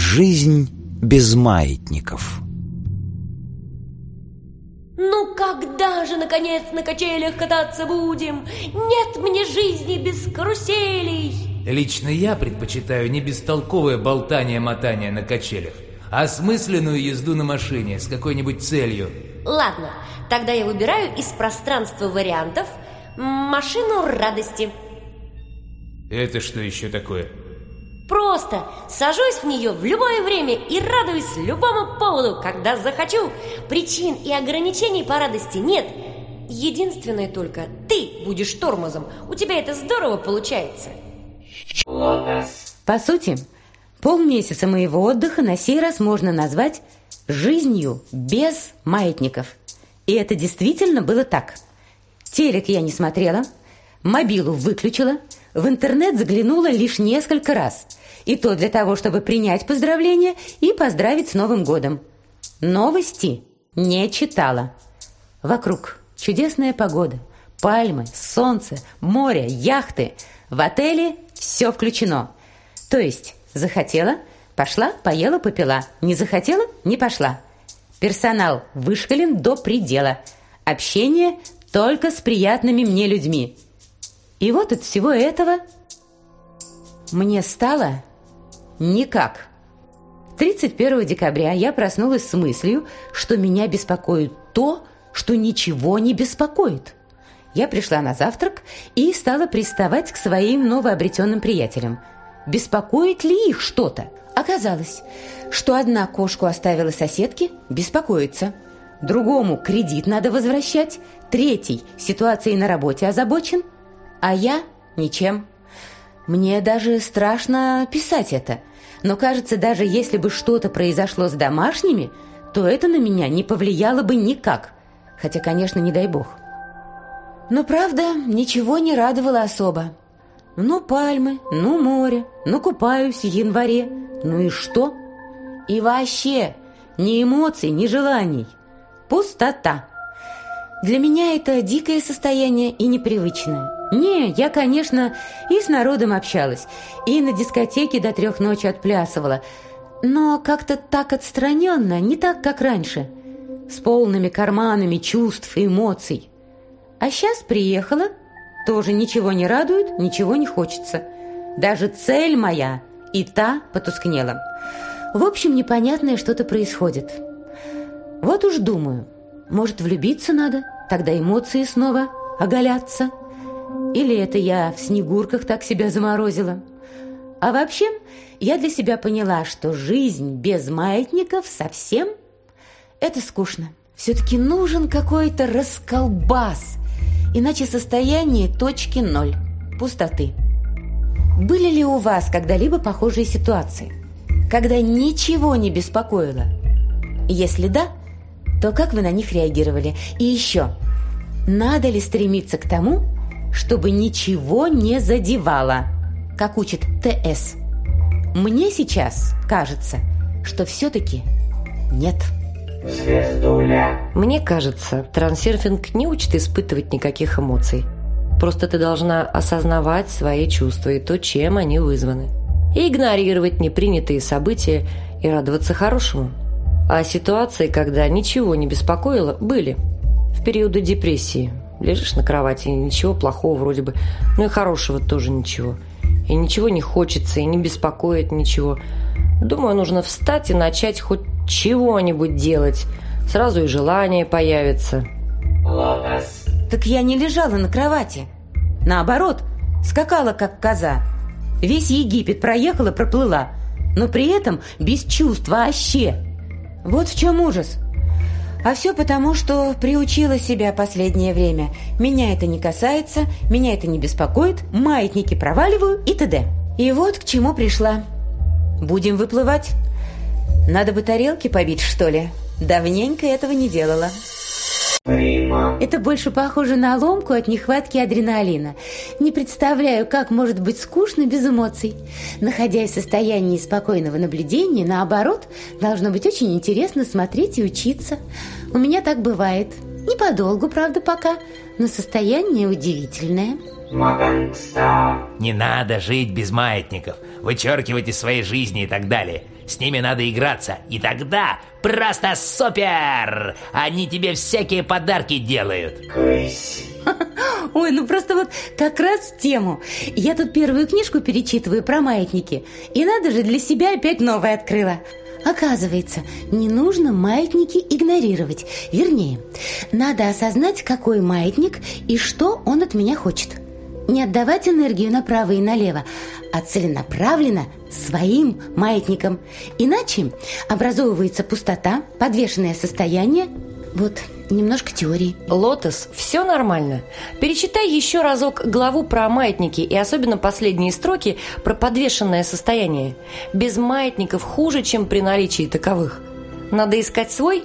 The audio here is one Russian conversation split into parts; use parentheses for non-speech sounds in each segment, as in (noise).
Жизнь без маятников. Ну когда же, наконец, на качелях кататься будем? Нет мне жизни без каруселей. Лично я предпочитаю не бестолковое болтание-мотание на качелях, а смысленную езду на машине с какой-нибудь целью. Ладно, тогда я выбираю из пространства вариантов машину радости. Это что еще такое? Просто сажусь в нее в любое время и радуюсь любому поводу, когда захочу. Причин и ограничений по радости нет. Единственное только ты будешь тормозом. У тебя это здорово получается. По сути, полмесяца моего отдыха на сей раз можно назвать жизнью без маятников. И это действительно было так. Телек я не смотрела, мобилу выключила, в интернет заглянула лишь несколько раз – и то для того, чтобы принять поздравления и поздравить с Новым годом. Новости не читала. Вокруг чудесная погода, пальмы, солнце, море, яхты. В отеле все включено. То есть захотела – пошла, поела, попила. Не захотела – не пошла. Персонал вышкален до предела. Общение только с приятными мне людьми. И вот от всего этого мне стало Никак. 31 декабря я проснулась с мыслью, что меня беспокоит то, что ничего не беспокоит. Я пришла на завтрак и стала приставать к своим новообретенным приятелям. Беспокоит ли их что-то? Оказалось, что одна кошку оставила соседке, беспокоится. Другому кредит надо возвращать, третий ситуацией на работе озабочен, а я ничем. Мне даже страшно писать это. Но, кажется, даже если бы что-то произошло с домашними, то это на меня не повлияло бы никак. Хотя, конечно, не дай бог. Но, правда, ничего не радовало особо. Ну, пальмы, ну, море, ну, купаюсь в январе. Ну и что? И вообще, ни эмоций, ни желаний. Пустота. Для меня это дикое состояние и непривычное. Не, я, конечно, и с народом общалась, и на дискотеке до трех ночи отплясывала, но как-то так отстраненно, не так, как раньше, с полными карманами чувств и эмоций. А сейчас приехала, тоже ничего не радует, ничего не хочется. Даже цель моя и та потускнела. В общем, непонятное что-то происходит. Вот уж думаю, может, влюбиться надо, тогда эмоции снова оголятся». Или это я в Снегурках так себя заморозила? А вообще, я для себя поняла, что жизнь без маятников совсем – это скучно. Все-таки нужен какой-то расколбас, иначе состояние точки ноль, пустоты. Были ли у вас когда-либо похожие ситуации, когда ничего не беспокоило? Если да, то как вы на них реагировали? И еще, надо ли стремиться к тому, чтобы ничего не задевало, как учит ТС. Мне сейчас кажется, что все-таки нет. Звездуля. Мне кажется, трансерфинг не учит испытывать никаких эмоций. Просто ты должна осознавать свои чувства и то, чем они вызваны. И игнорировать непринятые события и радоваться хорошему. А ситуации, когда ничего не беспокоило, были. В периоды депрессии – Лежишь на кровати, и ничего плохого вроде бы, ну и хорошего тоже ничего. И ничего не хочется, и не беспокоит ничего. Думаю, нужно встать и начать хоть чего-нибудь делать. Сразу и желание появится. Лопас. Так я не лежала на кровати. Наоборот, скакала как коза. Весь Египет проехала, проплыла. Но при этом без чувств вообще. Вот в чем ужас. А все потому, что приучила себя последнее время. Меня это не касается, меня это не беспокоит, маятники проваливаю и т.д. И вот к чему пришла. Будем выплывать. Надо бы тарелки побить, что ли? Давненько этого не делала. Это больше похоже на ломку от нехватки адреналина. Не представляю, как может быть скучно без эмоций. Находясь в состоянии спокойного наблюдения, наоборот, должно быть очень интересно смотреть и учиться. У меня так бывает. Не подолгу, правда, пока, но состояние удивительное. Не надо жить без маятников, вычеркивать из своей жизни и так далее. С ними надо играться, и тогда просто супер! Они тебе всякие подарки делают. (laughs) Ой, ну просто вот как раз в тему. Я тут первую книжку перечитываю про маятники. И надо же, для себя опять новое открыла. Оказывается, не нужно маятники игнорировать. Вернее, надо осознать, какой маятник и что он от меня хочет. Не отдавать энергию направо и налево, а целенаправленно своим маятником. Иначе образовывается пустота, подвешенное состояние. Вот, немножко теории. Лотос, все нормально. Перечитай еще разок главу про маятники и особенно последние строки про подвешенное состояние. Без маятников хуже, чем при наличии таковых. Надо искать свой,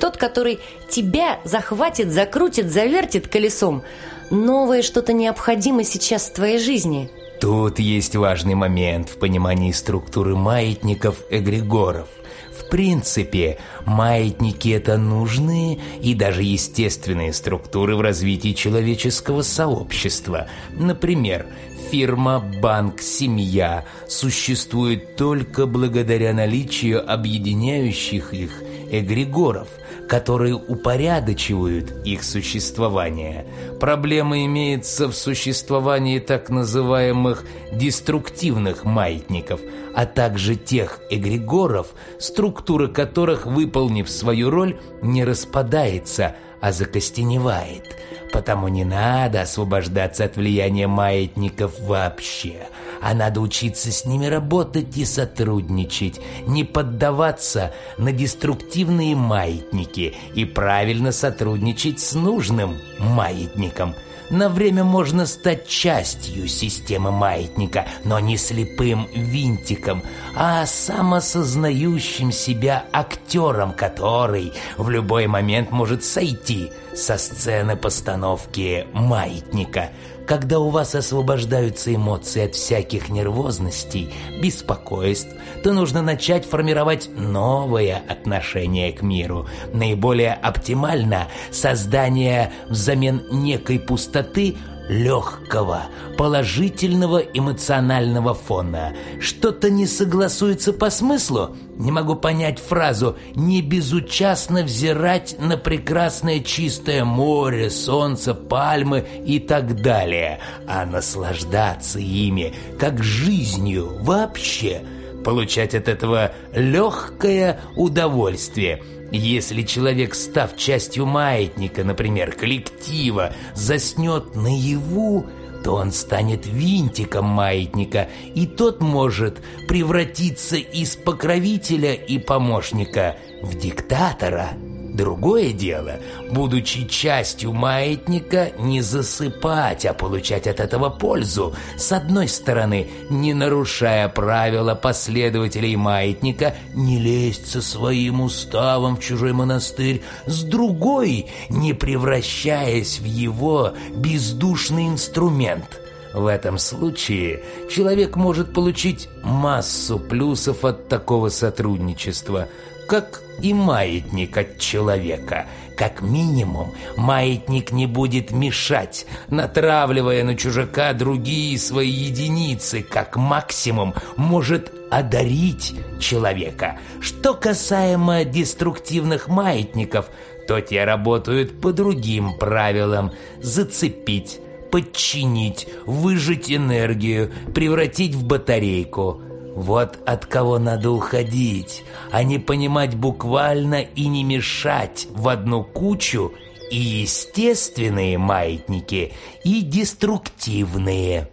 тот, который тебя захватит, закрутит, завертит колесом – новое что-то необходимо сейчас в твоей жизни. Тут есть важный момент в понимании структуры маятников эгрегоров. В принципе, маятники – это нужные и даже естественные структуры в развитии человеческого сообщества. Например, фирма, банк, семья существует только благодаря наличию объединяющих их эгрегоров – которые упорядочивают их существование. Проблема имеется в существовании так называемых деструктивных маятников, а также тех эгрегоров, структура которых, выполнив свою роль, не распадается – а закостеневает, потому не надо освобождаться от влияния маятников вообще, а надо учиться с ними работать и сотрудничать, не поддаваться на деструктивные маятники и правильно сотрудничать с нужным маятником – на время можно стать частью системы маятника, но не слепым винтиком, а самосознающим себя актером, который в любой момент может сойти со сцены постановки маятника – когда у вас освобождаются эмоции от всяких нервозностей, беспокойств, то нужно начать формировать новое отношение к миру. Наиболее оптимально создание взамен некой пустоты – легкого, положительного эмоционального фона. Что-то не согласуется по смыслу. Не могу понять фразу «не безучастно взирать на прекрасное чистое море, солнце, пальмы и так далее», а наслаждаться ими, как жизнью вообще, получать от этого легкое удовольствие – если человек, став частью маятника, например, коллектива, заснет наяву, то он станет винтиком маятника, и тот может превратиться из покровителя и помощника в диктатора – Другое дело, будучи частью маятника, не засыпать, а получать от этого пользу, с одной стороны, не нарушая правила последователей маятника, не лезть со своим уставом в чужой монастырь, с другой, не превращаясь в его бездушный инструмент – в этом случае человек может получить массу плюсов от такого сотрудничества, как и маятник от человека. Как минимум, маятник не будет мешать, натравливая на чужака другие свои единицы, как максимум может одарить человека. Что касаемо деструктивных маятников, то те работают по другим правилам – зацепить, подчинить, выжать энергию, превратить в батарейку – вот от кого надо уходить, а не понимать буквально и не мешать в одну кучу и естественные маятники, и деструктивные.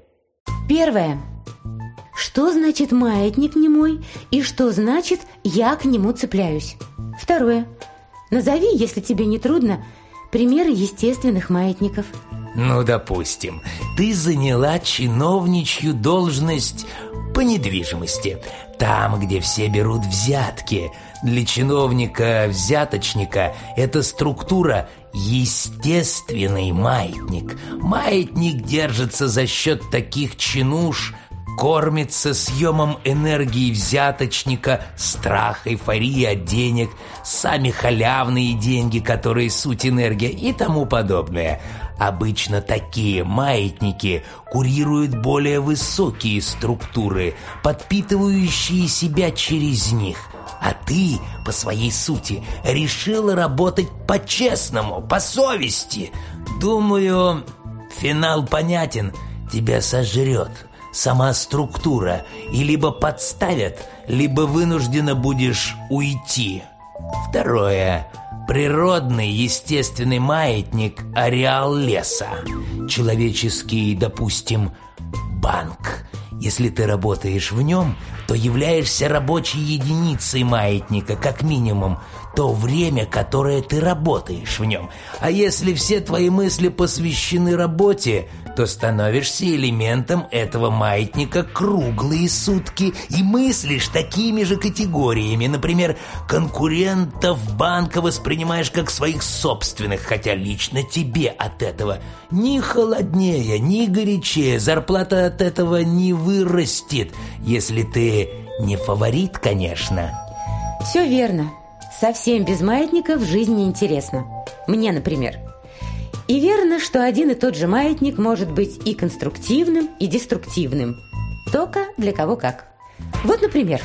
Первое. Что значит маятник не мой и что значит я к нему цепляюсь? Второе. Назови, если тебе не трудно, примеры естественных маятников. Ну, допустим, ты заняла чиновничью должность по недвижимости. Там, где все берут взятки. Для чиновника, взяточника, эта структура – естественный маятник. Маятник держится за счет таких чинуш – кормится съемом энергии взяточника, страх, эйфория денег, сами халявные деньги, которые суть энергия и тому подобное. Обычно такие маятники курируют более высокие структуры, подпитывающие себя через них. А ты, по своей сути, решила работать по-честному, по совести. Думаю, финал понятен. Тебя сожрет сама структура и либо подставят, либо вынуждена будешь уйти. Второе. Природный естественный маятник – ареал леса. Человеческий, допустим, банк. Если ты работаешь в нем, то являешься рабочей единицей маятника, как минимум то время, которое ты работаешь в нем. А если все твои мысли посвящены работе, то становишься элементом этого маятника круглые сутки и мыслишь такими же категориями. Например, конкурентов банка воспринимаешь как своих собственных, хотя лично тебе от этого ни холоднее, ни горячее, зарплата от этого не вырастет, если ты не фаворит, конечно. Все верно. Совсем без маятников жизнь неинтересна. Мне, например. И верно, что один и тот же маятник может быть и конструктивным, и деструктивным. Только для кого как. Вот, например,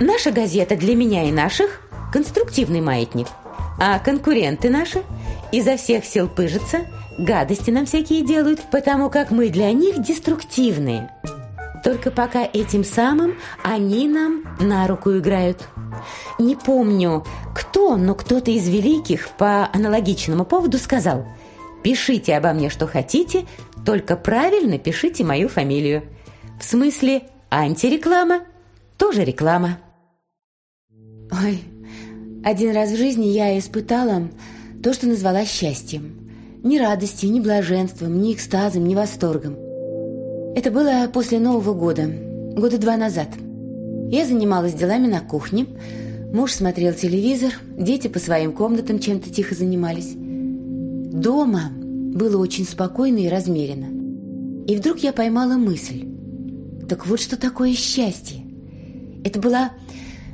наша газета для меня и наших – конструктивный маятник, а конкуренты наши изо всех сил пыжатся, гадости нам всякие делают, потому как мы для них деструктивные. Только пока этим самым они нам на руку играют – не помню, кто, но кто-то из великих по аналогичному поводу сказал «Пишите обо мне, что хотите, только правильно пишите мою фамилию». В смысле антиреклама тоже реклама. Ой, один раз в жизни я испытала то, что назвала счастьем. Ни радости, ни блаженством, ни экстазом, ни восторгом. Это было после Нового года, года два назад – я занималась делами на кухне. Муж смотрел телевизор. Дети по своим комнатам чем-то тихо занимались. Дома было очень спокойно и размеренно. И вдруг я поймала мысль. Так вот что такое счастье. Это была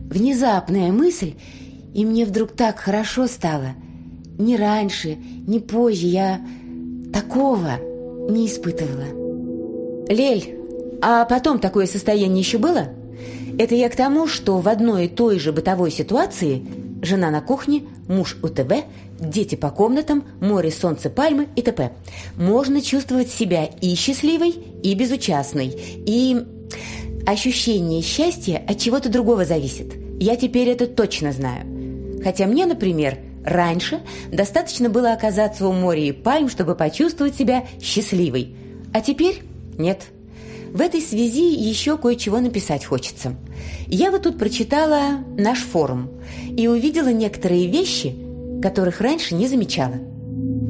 внезапная мысль, и мне вдруг так хорошо стало. Ни раньше, ни позже я такого не испытывала. Лель, а потом такое состояние еще было? Это я к тому, что в одной и той же бытовой ситуации жена на кухне, муж у ТБ, дети по комнатам, море, солнце, пальмы и т.п. Можно чувствовать себя и счастливой, и безучастной, и ощущение счастья от чего-то другого зависит. Я теперь это точно знаю. Хотя мне, например, раньше достаточно было оказаться у моря и пальм, чтобы почувствовать себя счастливой. А теперь нет. В этой связи еще кое-чего написать хочется. Я вот тут прочитала наш форум и увидела некоторые вещи, которых раньше не замечала.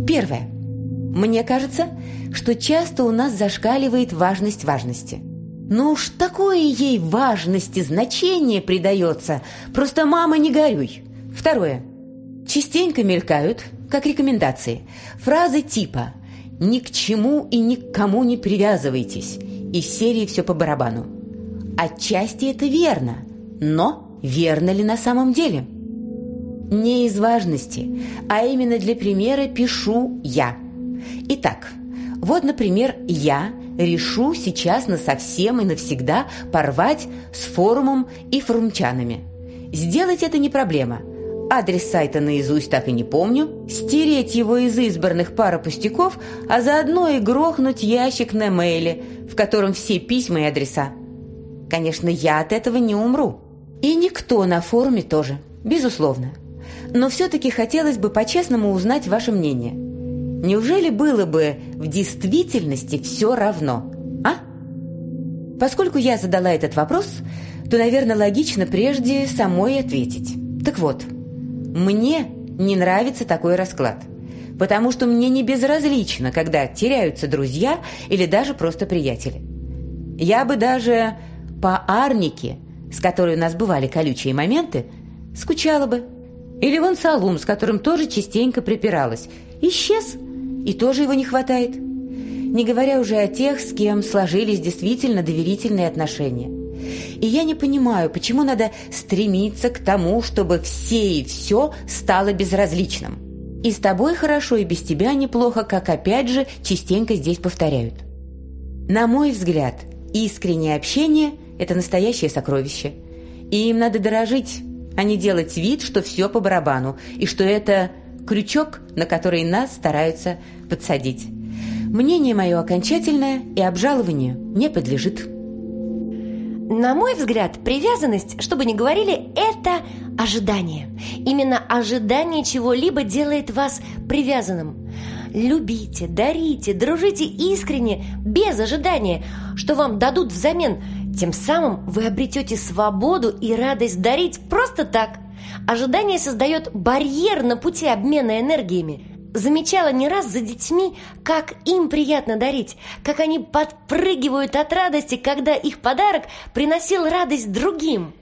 Первое. Мне кажется, что часто у нас зашкаливает важность важности. Ну уж такое ей важности, значение придается. Просто мама не горюй. Второе. Частенько мелькают, как рекомендации, фразы типа «ни к чему и ни к кому не привязывайтесь» из серии «Все по барабану». Отчасти это верно, но верно ли на самом деле? Не из важности, а именно для примера пишу «я». Итак, вот, например, я решу сейчас на совсем и навсегда порвать с форумом и форумчанами. Сделать это не проблема – адрес сайта наизусть так и не помню, стереть его из избранных пара пустяков, а заодно и грохнуть ящик на мейле, в котором все письма и адреса. Конечно, я от этого не умру. И никто на форуме тоже, безусловно. Но все-таки хотелось бы по-честному узнать ваше мнение. Неужели было бы в действительности все равно, а? Поскольку я задала этот вопрос, то, наверное, логично прежде самой ответить. Так вот, мне не нравится такой расклад, потому что мне не безразлично, когда теряются друзья или даже просто приятели. Я бы даже по Арнике, с которой у нас бывали колючие моменты, скучала бы. Или вон Салум, с которым тоже частенько припиралась, исчез, и тоже его не хватает. Не говоря уже о тех, с кем сложились действительно доверительные отношения. И я не понимаю, почему надо стремиться к тому, чтобы все и все стало безразличным. И с тобой хорошо, и без тебя неплохо, как опять же частенько здесь повторяют. На мой взгляд, искреннее общение – это настоящее сокровище. И им надо дорожить, а не делать вид, что все по барабану, и что это крючок, на который нас стараются подсадить. Мнение мое окончательное и обжалованию не подлежит. На мой взгляд, привязанность, чтобы не говорили, это ожидание. Именно ожидание чего-либо делает вас привязанным. Любите, дарите, дружите искренне, без ожидания, что вам дадут взамен. Тем самым вы обретете свободу и радость дарить просто так. Ожидание создает барьер на пути обмена энергиями – замечала не раз за детьми, как им приятно дарить, как они подпрыгивают от радости, когда их подарок приносил радость другим.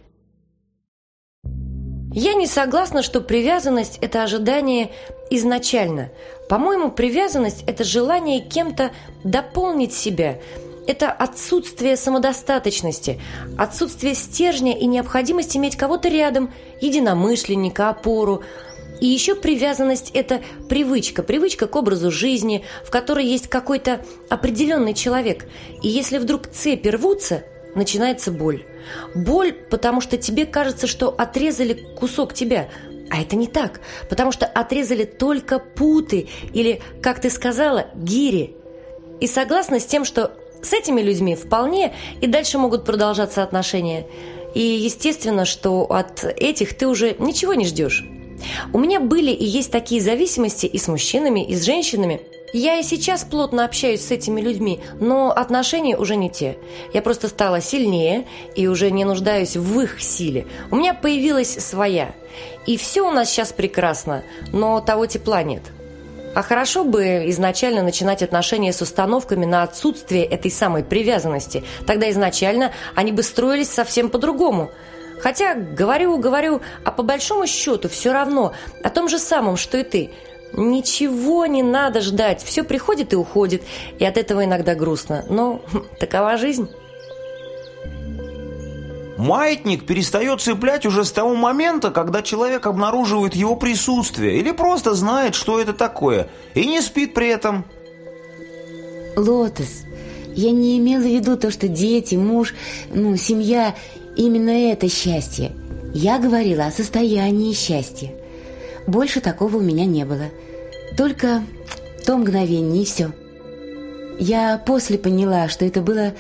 Я не согласна, что привязанность – это ожидание изначально. По-моему, привязанность – это желание кем-то дополнить себя, это отсутствие самодостаточности, отсутствие стержня и необходимость иметь кого-то рядом, единомышленника, опору – и еще привязанность – это привычка, привычка к образу жизни, в которой есть какой-то определенный человек. И если вдруг цепи рвутся, начинается боль. Боль, потому что тебе кажется, что отрезали кусок тебя, а это не так, потому что отрезали только путы или, как ты сказала, гири. И согласна с тем, что с этими людьми вполне и дальше могут продолжаться отношения. И естественно, что от этих ты уже ничего не ждешь. У меня были и есть такие зависимости и с мужчинами, и с женщинами. Я и сейчас плотно общаюсь с этими людьми, но отношения уже не те. Я просто стала сильнее и уже не нуждаюсь в их силе. У меня появилась своя. И все у нас сейчас прекрасно, но того тепла нет. А хорошо бы изначально начинать отношения с установками на отсутствие этой самой привязанности. Тогда изначально они бы строились совсем по-другому – Хотя говорю, говорю, а по большому счету все равно о том же самом, что и ты. Ничего не надо ждать, все приходит и уходит, и от этого иногда грустно. Но (laughs) такова жизнь. Маятник перестает цеплять уже с того момента, когда человек обнаруживает его присутствие или просто знает, что это такое, и не спит при этом. Лотос, я не имела в виду то, что дети, муж, ну, семья Именно это счастье. Я говорила о состоянии счастья. Больше такого у меня не было. Только то мгновение и все. Я после поняла, что это было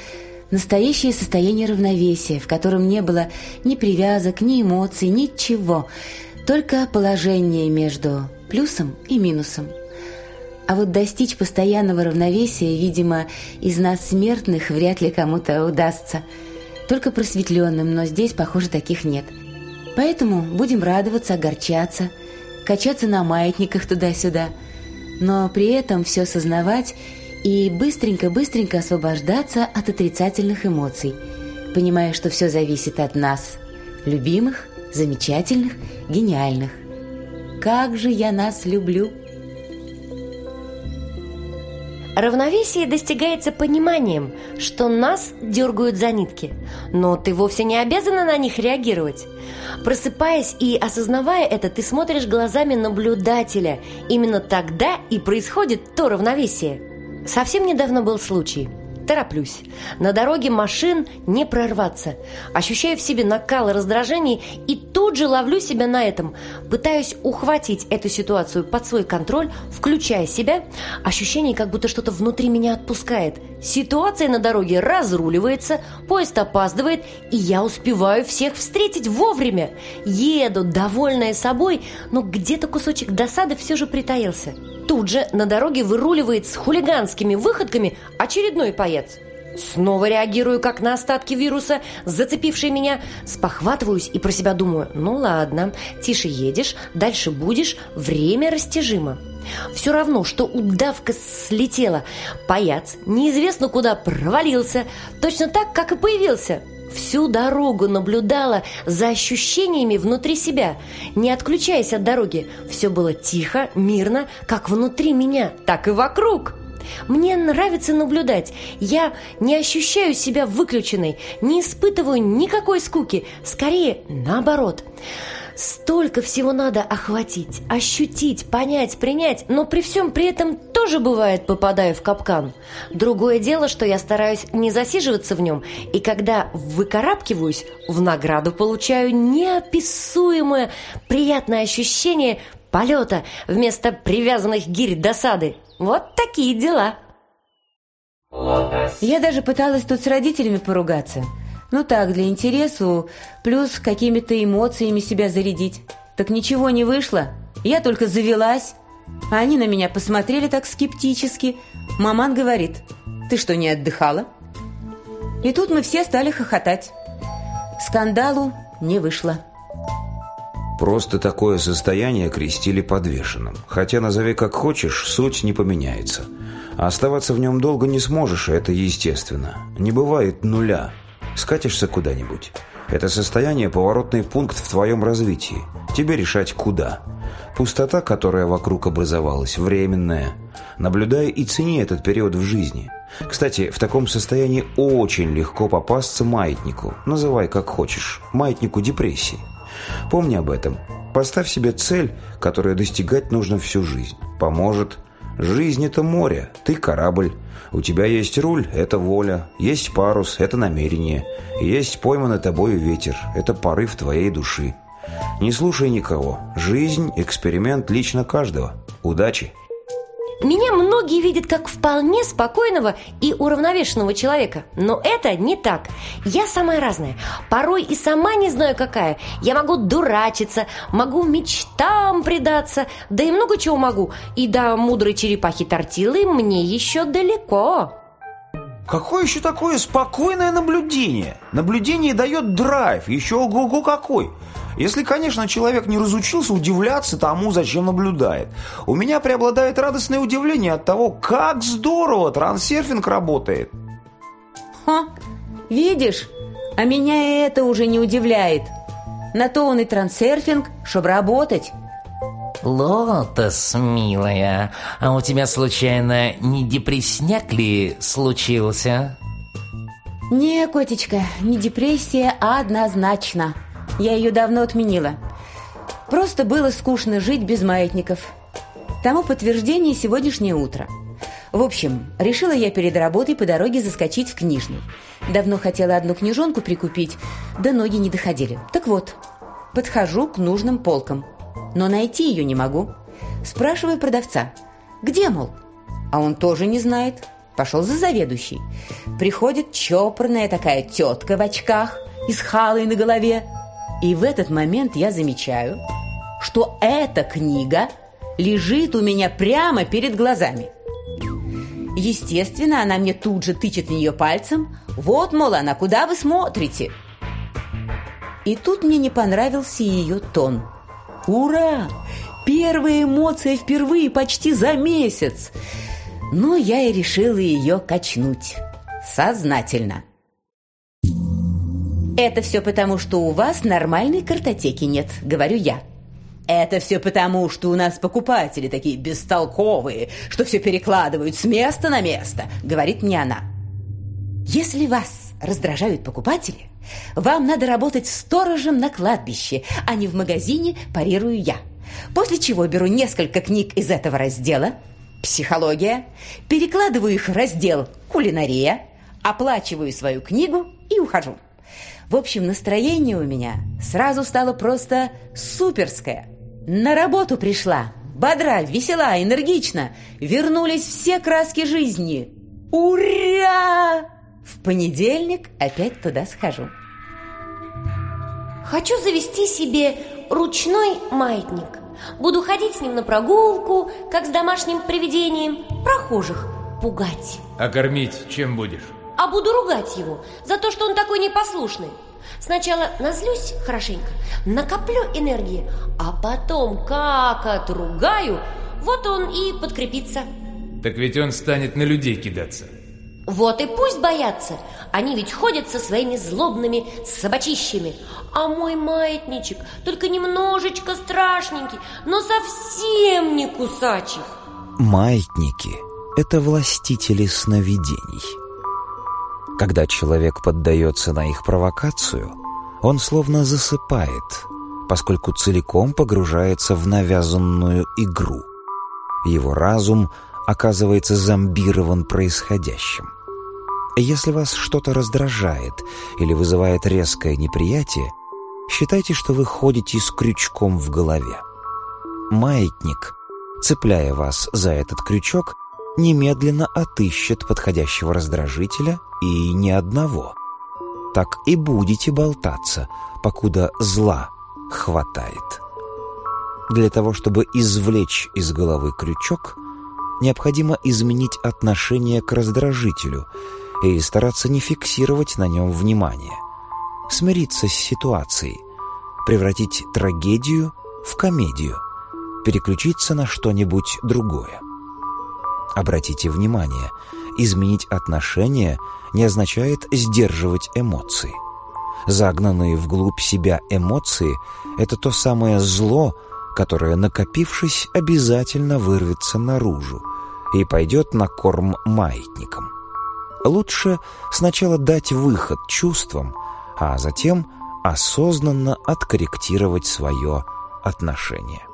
настоящее состояние равновесия, в котором не было ни привязок, ни эмоций, ничего, только положение между плюсом и минусом. А вот достичь постоянного равновесия, видимо, из нас смертных вряд ли кому-то удастся – только просветленным, но здесь, похоже, таких нет. Поэтому будем радоваться, огорчаться, качаться на маятниках туда-сюда, но при этом все сознавать и быстренько-быстренько освобождаться от отрицательных эмоций, понимая, что все зависит от нас, любимых, замечательных, гениальных. Как же я нас люблю! Равновесие достигается пониманием, что нас дергают за нитки, но ты вовсе не обязана на них реагировать. Просыпаясь и осознавая это, ты смотришь глазами наблюдателя. Именно тогда и происходит то равновесие. Совсем недавно был случай – Тороплюсь. На дороге машин не прорваться. Ощущаю в себе накал раздражений и тут же ловлю себя на этом. Пытаюсь ухватить эту ситуацию под свой контроль, включая себя. Ощущение, как будто что-то внутри меня отпускает. Ситуация на дороге разруливается, поезд опаздывает, и я успеваю всех встретить вовремя. Еду, довольная собой, но где-то кусочек досады все же притаился. Тут же на дороге выруливает с хулиганскими выходками очередной поец. Снова реагирую, как на остатки вируса, зацепивший меня, спохватываюсь и про себя думаю, ну ладно, тише едешь, дальше будешь, время растяжимо. Все равно, что удавка слетела, паяц неизвестно куда провалился, точно так, как и появился – Всю дорогу наблюдала за ощущениями внутри себя, не отключаясь от дороги. Все было тихо, мирно, как внутри меня, так и вокруг. Мне нравится наблюдать. Я не ощущаю себя выключенной, не испытываю никакой скуки. Скорее, наоборот. Наоборот. Столько всего надо охватить, ощутить, понять, принять, но при всем при этом тоже бывает попадаю в капкан. Другое дело, что я стараюсь не засиживаться в нем, и когда выкарабкиваюсь, в награду получаю неописуемое приятное ощущение полета вместо привязанных гирь досады. Вот такие дела. Я даже пыталась тут с родителями поругаться. Ну так, для интересу, плюс какими-то эмоциями себя зарядить. Так ничего не вышло. Я только завелась. А они на меня посмотрели так скептически. Маман говорит, ты что, не отдыхала? И тут мы все стали хохотать. Скандалу не вышло. Просто такое состояние крестили подвешенным. Хотя назови как хочешь, суть не поменяется. А оставаться в нем долго не сможешь, это естественно. Не бывает нуля – скатишься куда-нибудь. Это состояние – поворотный пункт в твоем развитии. Тебе решать, куда. Пустота, которая вокруг образовалась, временная. Наблюдай и цени этот период в жизни. Кстати, в таком состоянии очень легко попасться маятнику. Называй как хочешь. Маятнику депрессии. Помни об этом. Поставь себе цель, которую достигать нужно всю жизнь. Поможет – Жизнь — это море, ты корабль. У тебя есть руль — это воля, есть парус — это намерение, есть пойманный тобою ветер — это порыв твоей души. Не слушай никого. Жизнь — эксперимент лично каждого. Удачи! меня многие видят как вполне спокойного и уравновешенного человека. Но это не так. Я самая разная. Порой и сама не знаю какая. Я могу дурачиться, могу мечтам предаться, да и много чего могу. И до мудрой черепахи тортилы мне еще далеко. Какое еще такое спокойное наблюдение? Наблюдение дает драйв, еще ого-го какой. Если, конечно, человек не разучился удивляться тому, зачем наблюдает. У меня преобладает радостное удивление от того, как здорово трансерфинг работает. Ха, видишь, а меня и это уже не удивляет. На то он и трансерфинг, чтобы работать. Лотос, милая, а у тебя случайно не депрессняк ли случился? Не, котечка, не депрессия, а однозначно. Я ее давно отменила. Просто было скучно жить без маятников. Тому подтверждение сегодняшнее утро. В общем, решила я перед работой по дороге заскочить в книжный. Давно хотела одну книжонку прикупить, да ноги не доходили. Так вот, подхожу к нужным полкам но найти ее не могу. Спрашиваю продавца, где, мол? А он тоже не знает. Пошел за заведующий. Приходит чопорная такая тетка в очках и с халой на голове. И в этот момент я замечаю, что эта книга лежит у меня прямо перед глазами. Естественно, она мне тут же тычет на нее пальцем. Вот, мол, она, куда вы смотрите? И тут мне не понравился ее тон – Ура! Первые эмоции впервые почти за месяц. Но я и решила ее качнуть. Сознательно. Это все потому, что у вас нормальной картотеки нет, говорю я. Это все потому, что у нас покупатели такие бестолковые, что все перекладывают с места на место, говорит мне она. Если вас раздражают покупатели. Вам надо работать сторожем на кладбище, а не в магазине, парирую я. После чего беру несколько книг из этого раздела «Психология», перекладываю их в раздел «Кулинария», оплачиваю свою книгу и ухожу. В общем, настроение у меня сразу стало просто суперское. На работу пришла, бодра, весела, энергично. Вернулись все краски жизни. Ура! В понедельник опять туда схожу. Хочу завести себе ручной маятник. Буду ходить с ним на прогулку, как с домашним привидением, прохожих пугать. А кормить чем будешь? А буду ругать его за то, что он такой непослушный. Сначала назлюсь хорошенько, накоплю энергии, а потом как отругаю, вот он и подкрепится. Так ведь он станет на людей кидаться. Вот и пусть боятся. Они ведь ходят со своими злобными собачищами. А мой маятничек только немножечко страшненький, но совсем не кусачих. Маятники – это властители сновидений. Когда человек поддается на их провокацию, он словно засыпает, поскольку целиком погружается в навязанную игру. Его разум – оказывается зомбирован происходящим. Если вас что-то раздражает или вызывает резкое неприятие, считайте, что вы ходите с крючком в голове. Маятник, цепляя вас за этот крючок, немедленно отыщет подходящего раздражителя и ни одного. Так и будете болтаться, покуда зла хватает. Для того, чтобы извлечь из головы крючок – необходимо изменить отношение к раздражителю и стараться не фиксировать на нем внимание. Смириться с ситуацией, превратить трагедию в комедию, переключиться на что-нибудь другое. Обратите внимание, изменить отношение не означает сдерживать эмоции. Загнанные вглубь себя эмоции – это то самое зло, которая, накопившись, обязательно вырвется наружу и пойдет на корм маятникам. Лучше сначала дать выход чувствам, а затем осознанно откорректировать свое отношение.